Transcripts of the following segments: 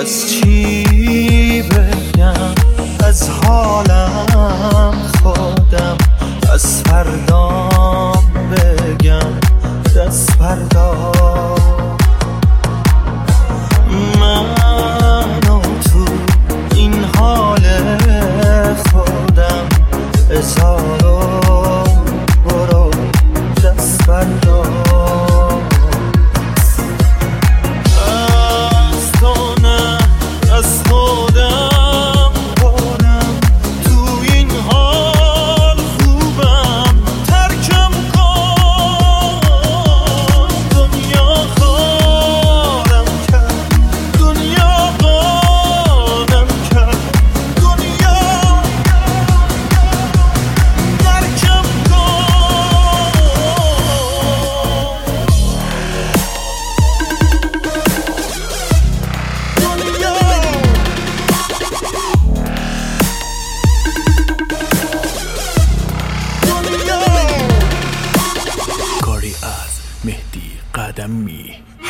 از چی بگم؟ از حالم خودم از فردام بگم. دست فردا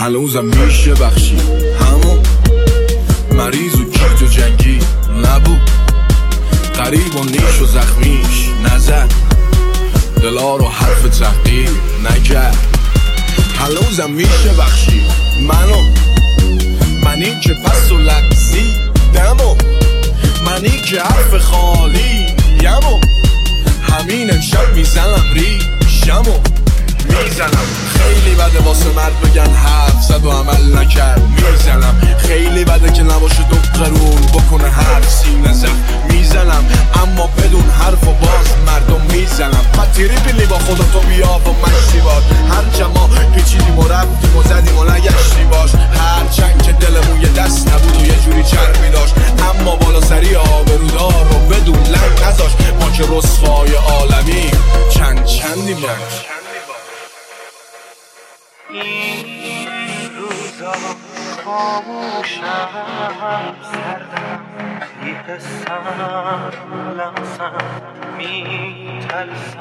هنوزم میشه بخشی. همون مریض و کیت و جنگی. نبود. قریب و نیش و زخمیش. نزد دلا رو حرف تحقیق نکرد هنوزم میشه بخشی. منو. منی که پس و لقزی دمو. منی که حرف خالی. یمو. همین امشب می‌زنم ریشمو. می‌زنم. خیلی بده واسه مرد بگن حرف زد و عمل نکرد. می‌زنم. خیلی بده که نباشه دو قرون بکنه حرف سینه زد می‌زنم. اما بدون حرف و باز مردم می‌زنم. پتیری بیلی با خدا تو بیا و مشتی باش. هر ما پیچیدیم و رفتیم و زدیم و نگشتی باش. هر چند که دلمون یه دست نبود و یه جوری چرمی این روزا خاموشم سردم بی حسم لمسم میترسم.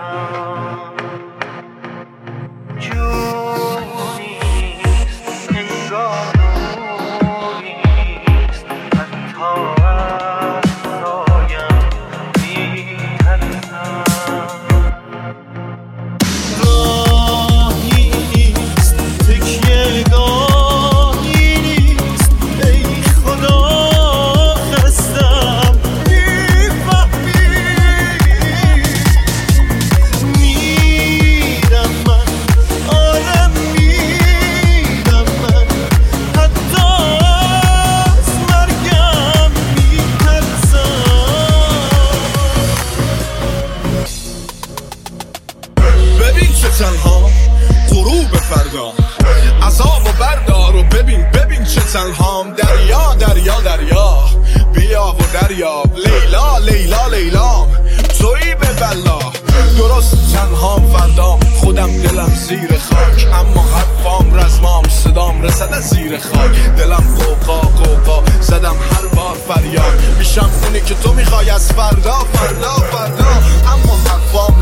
زیر خاک. دلم قوقا قوقا. زدم هر بار فریاد. میشم اونی که تو می‌خوای از فردا فردا فردا. اما حقوام